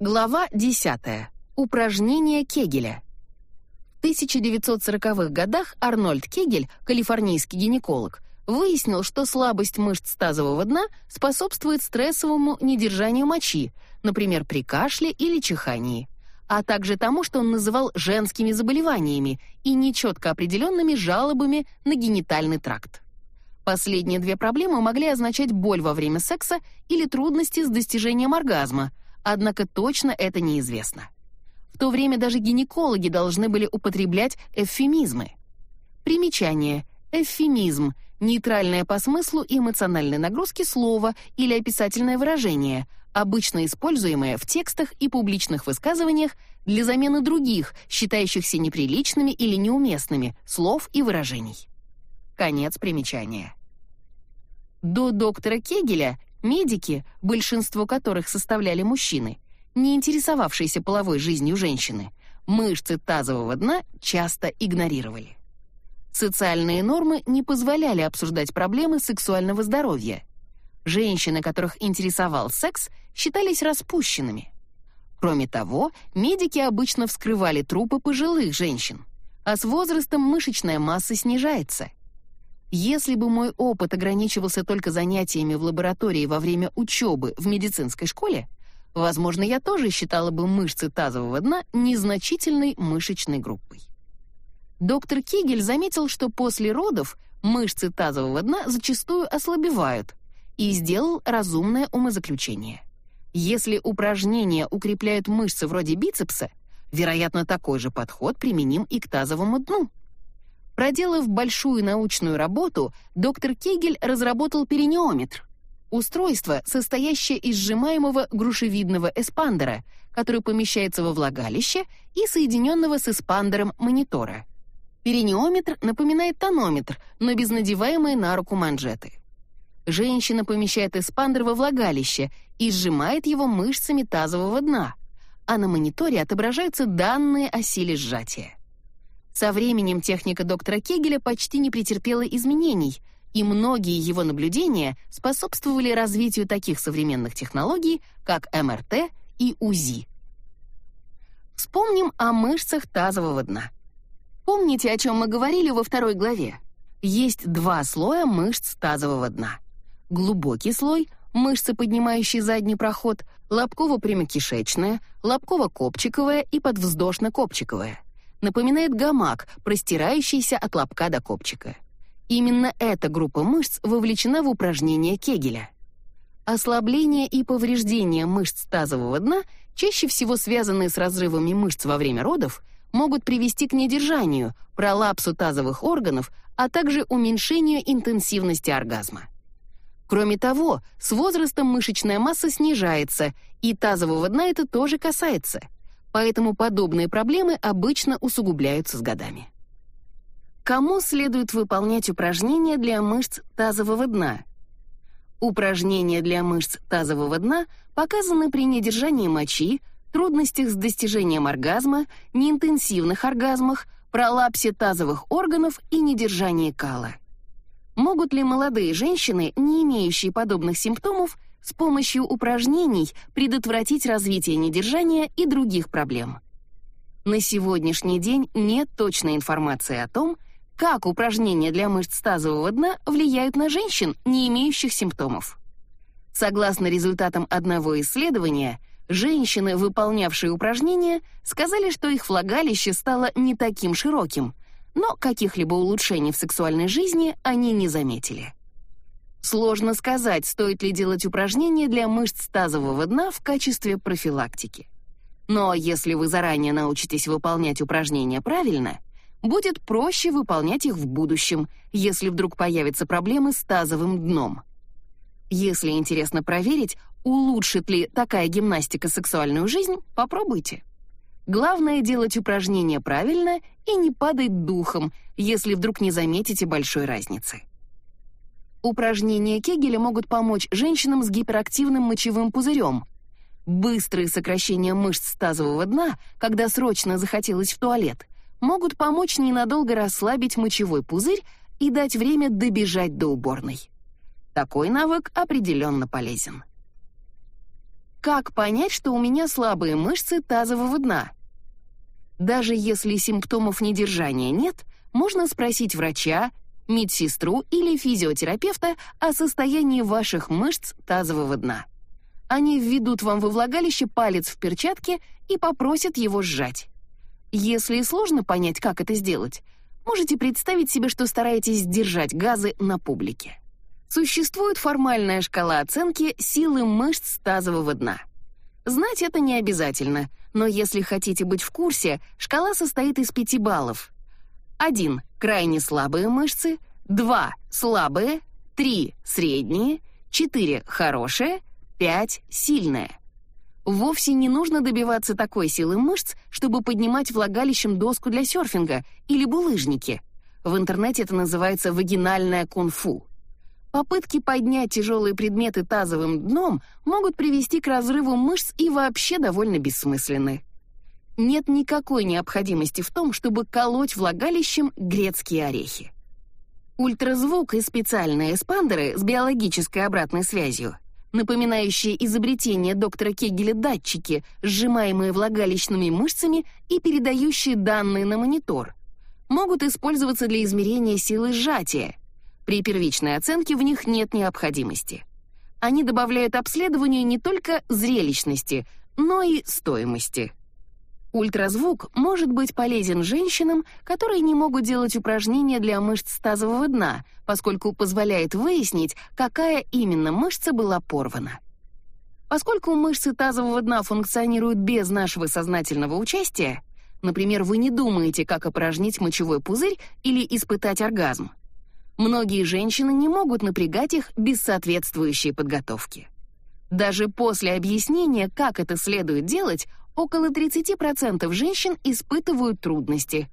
Глава 10. Упражнения Кегеля. В 1940-х годах Арнольд Кегель, калифорнийский гинеколог, выяснил, что слабость мышц тазового дна способствует стрессовому недержанию мочи, например, при кашле или чихании, а также тому, что он называл женскими заболеваниями и нечетко определенными жалобами на генитальный тракт. Последние две проблемы могли означать боль во время секса или трудности с достижением оргазма, однако точно это неизвестно. В то время даже гинекологи должны были употреблять эвфемизмы. Примечание. Эвфемизм — нейтральное по смыслу и эмоциональной нагрузке слово или описательное выражение, обычно используемое в текстах и публичных высказываниях для замены других, считающихся неприличными или неуместными, слов и выражений. Конец примечания. До доктора Кегеля медики, большинство которых составляли мужчины, не интересовавшиеся половой жизнью женщины, мышцы тазового дна часто игнорировали. Социальные нормы не позволяли обсуждать проблемы сексуального здоровья. Женщины, которых интересовал секс, считались распущенными. Кроме того, медики обычно вскрывали трупы пожилых женщин, а с возрастом мышечная масса снижается. Если бы мой опыт ограничивался только занятиями в лаборатории во время учебы в медицинской школе, возможно, я тоже считала бы мышцы тазового дна незначительной мышечной группой. Доктор Кигель заметил, что после родов мышцы тазового дна зачастую ослабевают, и сделал разумное умозаключение. Если упражнения укрепляют мышцы вроде бицепса, вероятно, такой же подход применим и к тазовому дну. Проделав большую научную работу, доктор Кегель разработал перинеометр — устройство, состоящее из сжимаемого грушевидного эспандера, который помещается во влагалище и соединенного с эспандером монитора. Перинеометр напоминает тонометр, но без надеваемой на руку манжеты. Женщина помещает эспандер во влагалище и сжимает его мышцами тазового дна, а на мониторе отображаются данные о силе сжатия. Со временем техника доктора Кегеля почти не претерпела изменений, и многие его наблюдения способствовали развитию таких современных технологий, как МРТ и УЗИ. Вспомним о мышцах тазового дна. Помните, о чем мы говорили во второй главе? Есть два слоя мышц тазового дна. Глубокий слой — мышцы, поднимающие задний проход, лобково-прямокишечная, лобково-копчиковая и подвздошно-копчиковая — напоминает гамак, простирающийся от лобка до копчика. Именно эта группа мышц вовлечена в упражнение Кегеля. Ослабление и повреждение мышц тазового дна, чаще всего связанные с разрывами мышц во время родов, могут привести к недержанию, пролапсу тазовых органов, а также уменьшению интенсивности оргазма. Кроме того, с возрастом мышечная масса снижается, и тазового дна это тоже касается — поэтому подобные проблемы обычно усугубляются с годами. Кому следует выполнять упражнения для мышц тазового дна? Упражнения для мышц тазового дна показаны при недержании мочи, трудностях с достижением оргазма, неинтенсивных оргазмах, пролапсе тазовых органов и недержании кала. Могут ли молодые женщины, не имеющие подобных симптомов, с помощью упражнений предотвратить развитие недержания и других проблем. На сегодняшний день нет точной информации о том, как упражнения для мышц тазового дна влияют на женщин, не имеющих симптомов. Согласно результатам одного исследования, женщины, выполнявшие упражнения, сказали, что их влагалище стало не таким широким, но каких-либо улучшений в сексуальной жизни они не заметили. Сложно сказать, стоит ли делать упражнения для мышц тазового дна в качестве профилактики. Но если вы заранее научитесь выполнять упражнения правильно, будет проще выполнять их в будущем, если вдруг появятся проблемы с тазовым дном. Если интересно проверить, улучшит ли такая гимнастика сексуальную жизнь, попробуйте. Главное делать упражнения правильно и не падать духом, если вдруг не заметите большой разницы. Упражнения Кегеля могут помочь женщинам с гиперактивным мочевым пузырем. Быстрые сокращения мышц тазового дна, когда срочно захотелось в туалет, могут помочь ненадолго расслабить мочевой пузырь и дать время добежать до уборной. Такой навык определенно полезен. Как понять, что у меня слабые мышцы тазового дна? Даже если симптомов недержания нет, можно спросить врача, медсестру или физиотерапевта о состоянии ваших мышц тазового дна. Они введут вам во влагалище палец в перчатке и попросят его сжать. Если сложно понять, как это сделать, можете представить себе, что стараетесь сдержать газы на публике. Существует формальная шкала оценки силы мышц тазового дна. Знать это не обязательно, но если хотите быть в курсе, шкала состоит из пяти баллов. 1 — крайне слабые мышцы, 2 — слабые, 3 — средние, 4 — хорошие, 5 — сильные. Вовсе не нужно добиваться такой силы мышц, чтобы поднимать влагалищем доску для серфинга или булыжники. В интернете это называется вагинальное кунг-фу. Попытки поднять тяжелые предметы тазовым дном могут привести к разрыву мышц и вообще довольно бессмысленны. Нет никакой необходимости в том, чтобы колоть влагалищем грецкие орехи. Ультразвук и специальные эспандеры с биологической обратной связью, напоминающие изобретение доктора Кегеля датчики, сжимаемые влагалищными мышцами и передающие данные на монитор, могут использоваться для измерения силы сжатия — при первичной оценке в них нет необходимости. Они добавляют обследованию не только зрелищности, но и стоимости. Ультразвук может быть полезен женщинам, которые не могут делать упражнения для мышц тазового дна, поскольку позволяет выяснить, какая именно мышца была порвана. Поскольку мышцы тазового дна функционируют без нашего сознательного участия, например, вы не думаете, как опорожнить мочевой пузырь или испытать оргазм, Многие женщины не могут напрягать их без соответствующей подготовки. Даже после объяснения, как это следует делать, около 30% женщин испытывают трудности.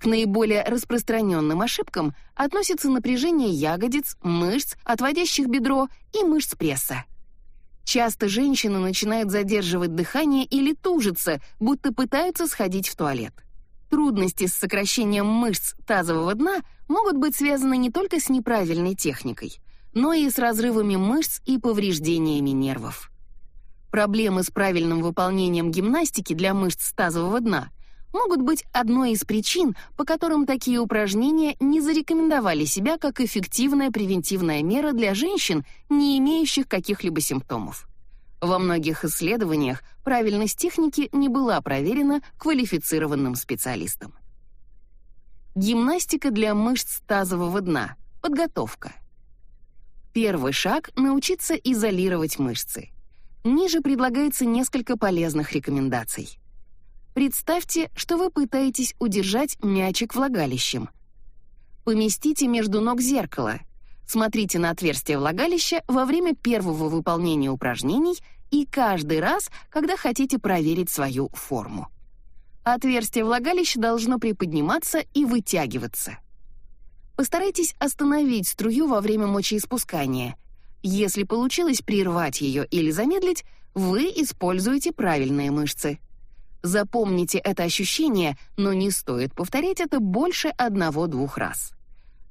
К наиболее распространенным ошибкам относятся напряжение ягодиц, мышц, отводящих бедро и мышц пресса. Часто женщины начинают задерживать дыхание или тужиться, будто пытаются сходить в туалет. Трудности с сокращением мышц тазового дна могут быть связаны не только с неправильной техникой, но и с разрывами мышц и повреждениями нервов. Проблемы с правильным выполнением гимнастики для мышц тазового дна могут быть одной из причин, по которым такие упражнения не зарекомендовали себя как эффективная превентивная мера для женщин, не имеющих каких-либо симптомов. Во многих исследованиях правильность техники не была проверена квалифицированным специалистом. Гимнастика для мышц тазового дна. Подготовка. Первый шаг — научиться изолировать мышцы. Ниже предлагается несколько полезных рекомендаций. Представьте, что вы пытаетесь удержать мячик влагалищем. Поместите между ног зеркало — Смотрите на отверстие влагалища во время первого выполнения упражнений и каждый раз, когда хотите проверить свою форму. Отверстие влагалища должно приподниматься и вытягиваться. Постарайтесь остановить струю во время мочеиспускания. Если получилось прервать ее или замедлить, вы используете правильные мышцы. Запомните это ощущение, но не стоит повторять это больше одного-двух раз.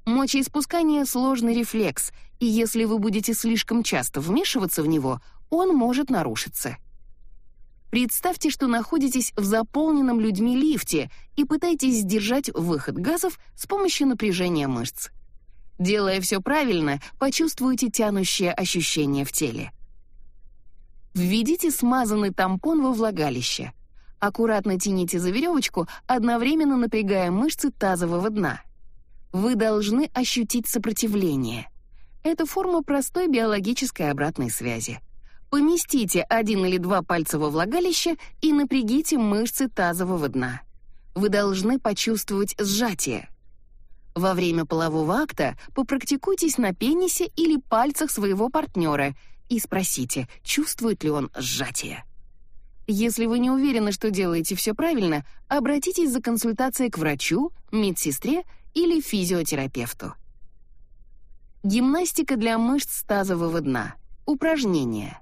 Мочеиспускание — сложный рефлекс, и если вы будете слишком часто вмешиваться в него, он может нарушиться. Представьте, что находитесь в заполненном людьми лифте и пытаетесь сдержать выход газов с помощью напряжения мышц. Делая все правильно, почувствуйте тянущее ощущение в теле. Введите смазанный тампон во влагалище. Аккуратно тяните за веревочку, одновременно напрягая мышцы тазового дна — вы должны ощутить сопротивление. Это форма простой биологической обратной связи. Поместите один или два пальца во влагалище и напрягите мышцы тазового дна. Вы должны почувствовать сжатие. Во время полового акта попрактикуйтесь на пенисе или пальцах своего партнера и спросите, чувствует ли он сжатие. Если вы не уверены, что делаете все правильно, обратитесь за консультацией к врачу, медсестре или физиотерапевту. Гимнастика для мышц тазового дна. Упражнения.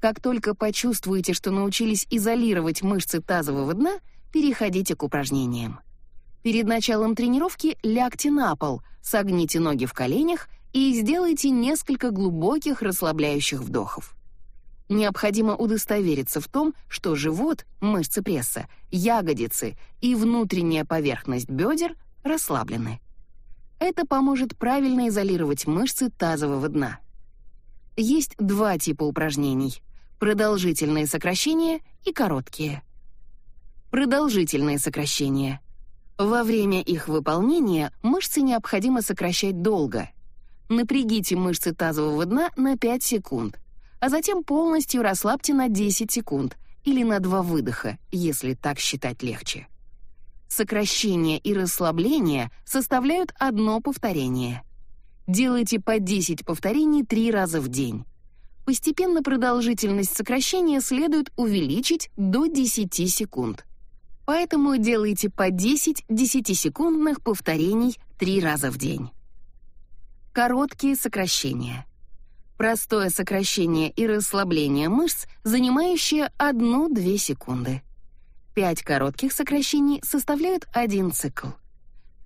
Как только почувствуете, что научились изолировать мышцы тазового дна, переходите к упражнениям. Перед началом тренировки лягте на пол, согните ноги в коленях и сделайте несколько глубоких расслабляющих вдохов. Необходимо удостовериться в том, что живот, мышцы пресса, ягодицы и внутренняя поверхность бедер расслаблены. Это поможет правильно изолировать мышцы тазового дна. Есть два типа упражнений — продолжительные сокращения и короткие. Продолжительные сокращения. Во время их выполнения мышцы необходимо сокращать долго. Напрягите мышцы тазового дна на 5 секунд, а затем полностью расслабьте на 10 секунд или на два выдоха, если так считать легче. Сокращение и расслабление составляют одно повторение. Делайте по 10 повторений 3 раза в день. Постепенно продолжительность сокращения следует увеличить до 10 секунд. Поэтому делайте по 10 10-секундных повторений 3 раза в день. Короткие сокращения. Простое сокращение и расслабление мышц, занимающее 1-2 секунды. Пять коротких сокращений составляют один цикл.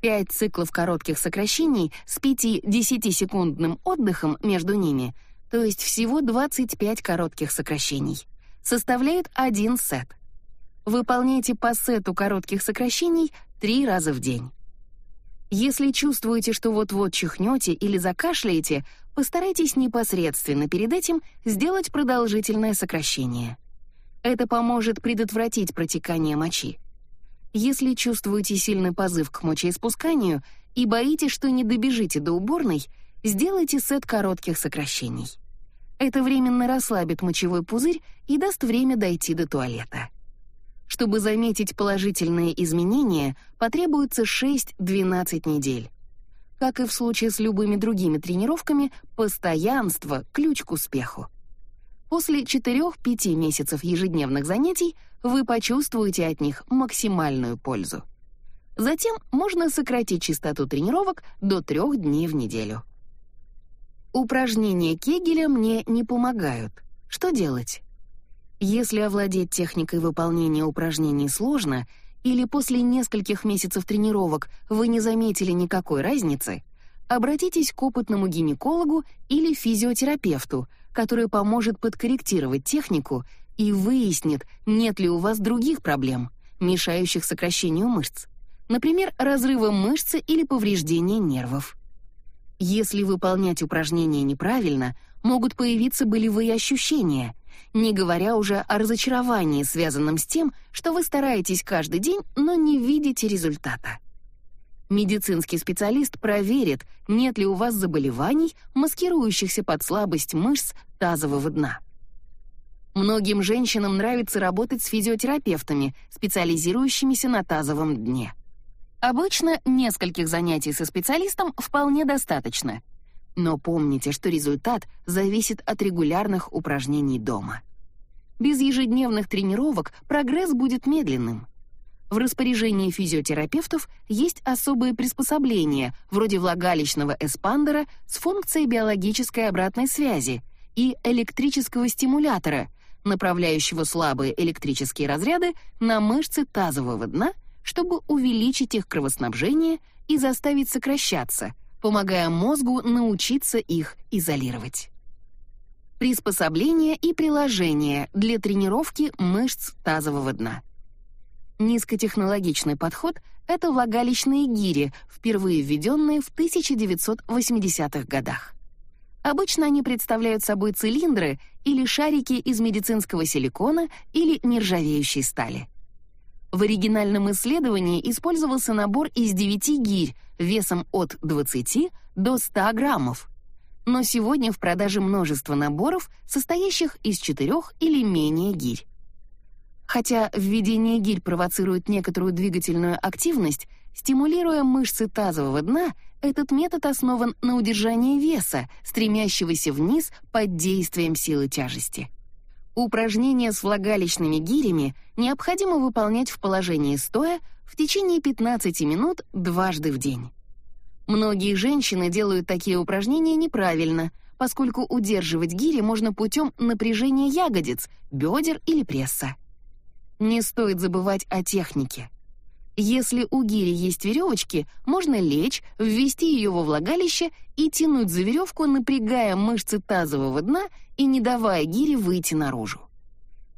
Пять циклов коротких сокращений с 5-10-секундным отдыхом между ними, то есть всего 25 коротких сокращений, составляют один сет. Выполняйте по сету коротких сокращений три раза в день. Если чувствуете, что вот-вот чихнете или закашляете, постарайтесь непосредственно перед этим сделать продолжительное сокращение. Это поможет предотвратить протекание мочи. Если чувствуете сильный позыв к мочеиспусканию и боитесь, что не добежите до уборной, сделайте сет коротких сокращений. Это временно расслабит мочевой пузырь и даст время дойти до туалета. Чтобы заметить положительные изменения, потребуется 6-12 недель. Как и в случае с любыми другими тренировками, постоянство — ключ к успеху. После 4-5 месяцев ежедневных занятий вы почувствуете от них максимальную пользу. Затем можно сократить частоту тренировок до 3 дней в неделю. Упражнения Кегеля мне не помогают. Что делать? Если овладеть техникой выполнения упражнений сложно, или после нескольких месяцев тренировок вы не заметили никакой разницы, обратитесь к опытному гинекологу или физиотерапевту — который поможет подкорректировать технику и выяснит, нет ли у вас других проблем, мешающих сокращению мышц, например, разрыва мышцы или повреждения нервов. Если выполнять упражнения неправильно, могут появиться болевые ощущения, не говоря уже о разочаровании, связанном с тем, что вы стараетесь каждый день, но не видите результата. Медицинский специалист проверит, нет ли у вас заболеваний, маскирующихся под слабость мышц тазового дна. Многим женщинам нравится работать с физиотерапевтами, специализирующимися на тазовом дне. Обычно нескольких занятий со специалистом вполне достаточно. Но помните, что результат зависит от регулярных упражнений дома. Без ежедневных тренировок прогресс будет медленным. В распоряжении физиотерапевтов есть особые приспособления, вроде влагалищного эспандера с функцией биологической обратной связи и электрического стимулятора, направляющего слабые электрические разряды на мышцы тазового дна, чтобы увеличить их кровоснабжение и заставить сокращаться, помогая мозгу научиться их изолировать. Приспособления и приложения для тренировки мышц тазового дна — Низкотехнологичный подход — это влагалищные гири, впервые введенные в 1980-х годах. Обычно они представляют собой цилиндры или шарики из медицинского силикона или нержавеющей стали. В оригинальном исследовании использовался набор из 9 гирь весом от 20 до 100 граммов. Но сегодня в продаже множество наборов, состоящих из четырех или менее гирь. Хотя введение гирь провоцирует некоторую двигательную активность, стимулируя мышцы тазового дна, этот метод основан на удержании веса, стремящегося вниз под действием силы тяжести. Упражнения с влагалищными гирями необходимо выполнять в положении стоя в течение 15 минут дважды в день. Многие женщины делают такие упражнения неправильно, поскольку удерживать гири можно путем напряжения ягодиц, бедер или пресса. Не стоит забывать о технике. Если у гири есть веревочки, можно лечь, ввести ее во влагалище и тянуть за веревку, напрягая мышцы тазового дна и не давая гире выйти наружу.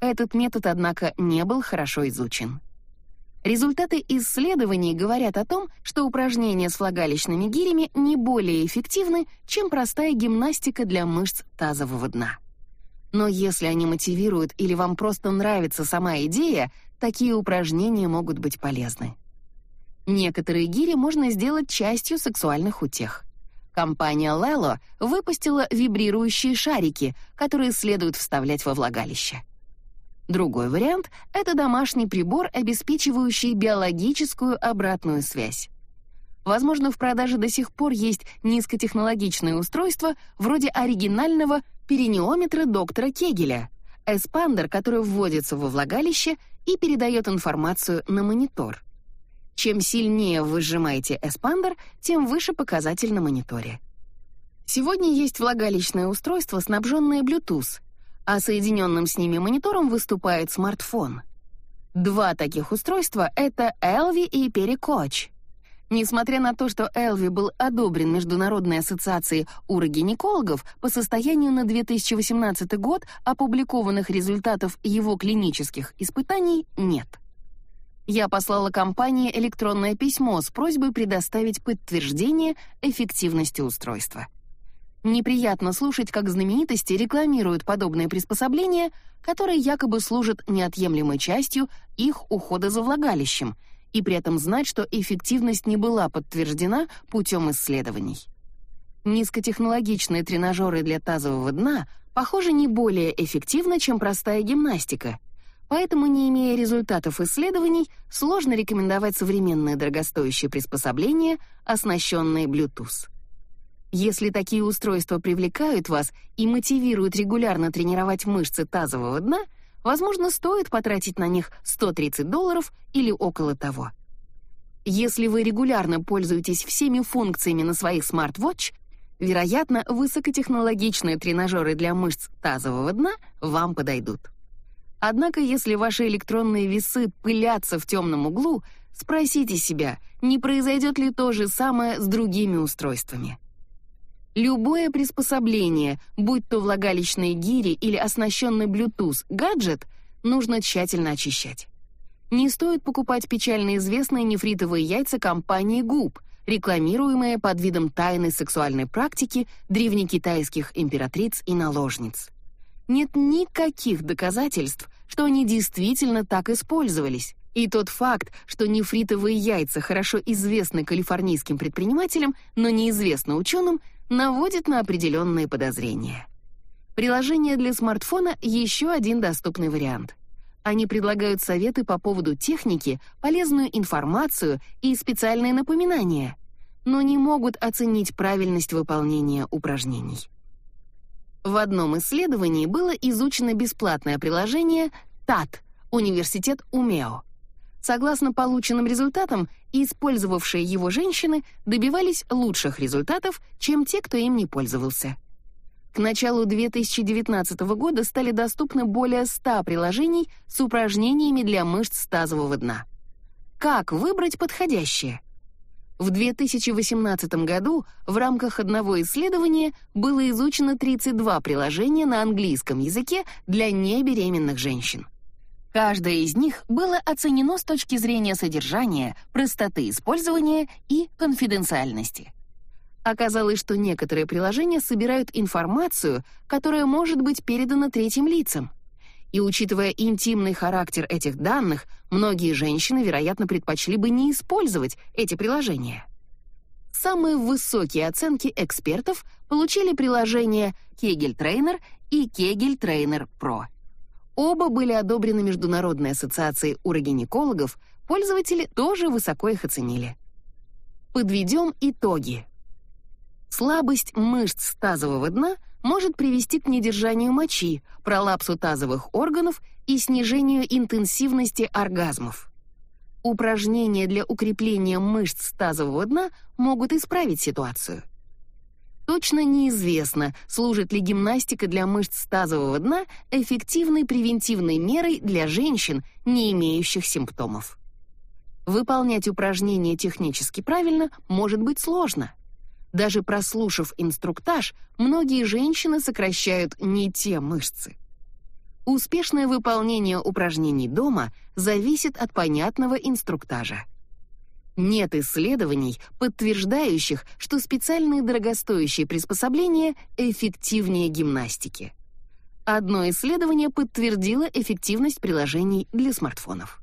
Этот метод, однако, не был хорошо изучен. Результаты исследований говорят о том, что упражнения с влагалищными гирями не более эффективны, чем простая гимнастика для мышц тазового дна. Но если они мотивируют или вам просто нравится сама идея, такие упражнения могут быть полезны. Некоторые гири можно сделать частью сексуальных утех. Компания Lelo выпустила вибрирующие шарики, которые следует вставлять во влагалище. Другой вариант — это домашний прибор, обеспечивающий биологическую обратную связь. Возможно, в продаже до сих пор есть низкотехнологичные устройства вроде оригинального перинеометра доктора Кегеля, эспандер, который вводится во влагалище и передает информацию на монитор. Чем сильнее вы сжимаете эспандер, тем выше показатель на мониторе. Сегодня есть влагалищное устройство, снабженное Bluetooth, а соединенным с ними монитором выступает смартфон. Два таких устройства — это Elvie и PeriCoach. Несмотря на то, что Elvie был одобрен Международной ассоциацией урогинекологов по состоянию на 2018 год, опубликованных результатов его клинических испытаний нет. Я послала компании электронное письмо с просьбой предоставить подтверждение эффективности устройства. Неприятно слушать, как знаменитости рекламируют подобные приспособления, которые якобы служат неотъемлемой частью их ухода за влагалищем — и при этом знать, что эффективность не была подтверждена путем исследований. Низкотехнологичные тренажеры для тазового дна, похоже, не более эффективны, чем простая гимнастика. Поэтому, не имея результатов исследований, сложно рекомендовать современные дорогостоящие приспособления, оснащенные Bluetooth. Если такие устройства привлекают вас и мотивируют регулярно тренировать мышцы тазового дна — Возможно, стоит потратить на них 130 долларов или около того. Если вы регулярно пользуетесь всеми функциями на своих смарт-вотч, вероятно, высокотехнологичные тренажеры для мышц тазового дна вам подойдут. Однако, если ваши электронные весы пылятся в темном углу, спросите себя, не произойдет ли то же самое с другими устройствами. Любое приспособление, будь то влагалищные гири или оснащенный Bluetooth гаджет, нужно тщательно очищать. Не стоит покупать печально известные нефритовые яйца компании Губ, рекламируемые под видом тайной сексуальной практики древнекитайских императриц и наложниц. Нет никаких доказательств, что они действительно так использовались. И тот факт, что нефритовые яйца хорошо известны калифорнийским предпринимателям, но неизвестны ученым, наводит на определенные подозрения. Приложение для смартфона — еще один доступный вариант. Они предлагают советы по поводу техники, полезную информацию и специальные напоминания, но не могут оценить правильность выполнения упражнений. В одном исследовании было изучено бесплатное приложение ТАТ, Университет Умео. Согласно полученным результатам, использовавшие его женщины добивались лучших результатов, чем те, кто им не пользовался. К началу 2019 года стали доступны более 100 приложений с упражнениями для мышц тазового дна. Как выбрать подходящее? В 2018 году в рамках одного исследования было изучено 32 приложения на английском языке для небеременных женщин. Каждое из них было оценено с точки зрения содержания, простоты использования и конфиденциальности. Оказалось, что некоторые приложения собирают информацию, которая может быть передана третьим лицам. И учитывая интимный характер этих данных, многие женщины, вероятно, предпочли бы не использовать эти приложения. Самые высокие оценки экспертов получили приложения Kegel Trainer и Kegel Trainer Pro — Оба были одобрены Международной ассоциацией урогинекологов, пользователи тоже высоко их оценили. Подведем итоги. Слабость мышц тазового дна может привести к недержанию мочи, пролапсу тазовых органов и снижению интенсивности оргазмов. Упражнения для укрепления мышц тазового дна могут исправить ситуацию. Точно неизвестно, служит ли гимнастика для мышц тазового дна эффективной превентивной мерой для женщин, не имеющих симптомов. Выполнять упражнения технически правильно может быть сложно. Даже прослушав инструктаж, многие женщины сокращают не те мышцы. Успешное выполнение упражнений дома зависит от понятного инструктажа. Нет исследований, подтверждающих, что специальные дорогостоящие приспособления эффективнее гимнастики. Одно исследование подтвердило эффективность приложений для смартфонов.